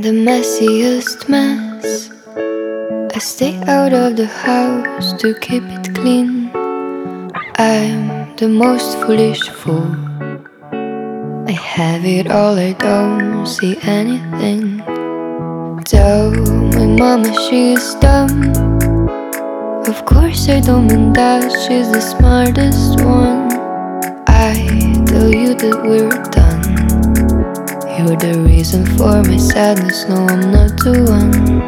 The messiest mess. I stay out of the house to keep it clean. I'm the most foolish fool. I have it all, I don't see anything. Tell my mama she's dumb. Of course, I don't mean that she's the smartest one. I tell you that we're done. You're the reason for my sadness. No, I'm not the one.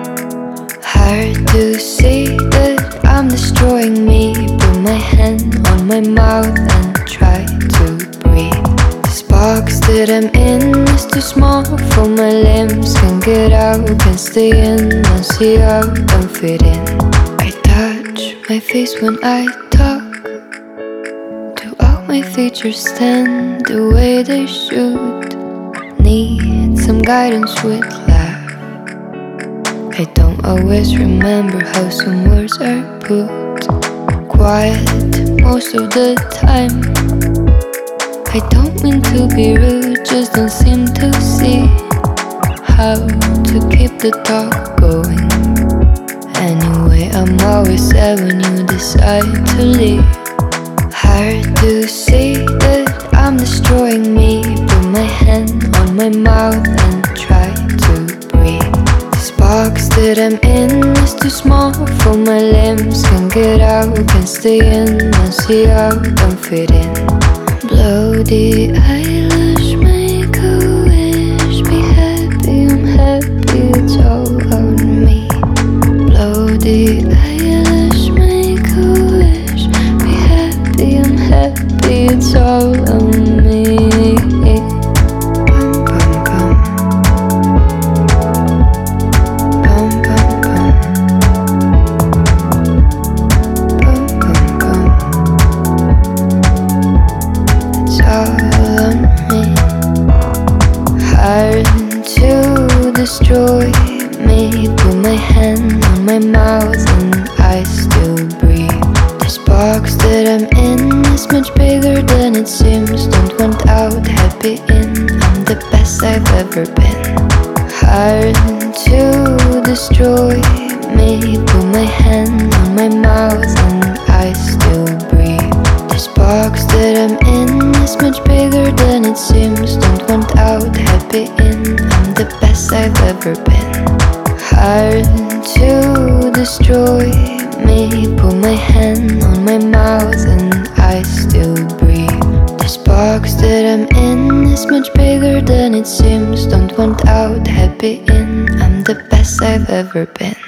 Hard to see that I'm destroying me. Put my hand on my mouth and try to breathe. This box that I'm in is too small for my limbs. Can't get out, can't stay in. Don't see how don't fit in. I touch my face when I talk. Do all my features stand the way they should? Guidance with laugh. I don't always remember how some words are put. Quiet most of the time. I don't mean to be rude, just don't seem to see how to keep the talk going. Anyway, I'm always sad when you decide to leave. Hard to see that I'm destroying me. Put my hand my mouth and try to breathe. Box that I'm in is too small for my limbs. Can't get out, can't stay in. Don't see how, don't fit in. The eyelash, box that I'm in is much bigger than it seems. Don't want out, happy in. I'm the best I've ever been. Hard to destroy me. Put my hand on my mouth and I still breathe. This box that I'm in is much bigger than it seems. Don't want out, happy in. I'm the best I've ever been. Hard to destroy me. Put my hand on my mouth and I still breathe. This box that I'm in is much bigger than it seems. Don't want out, happy in. I'm the best I've ever been.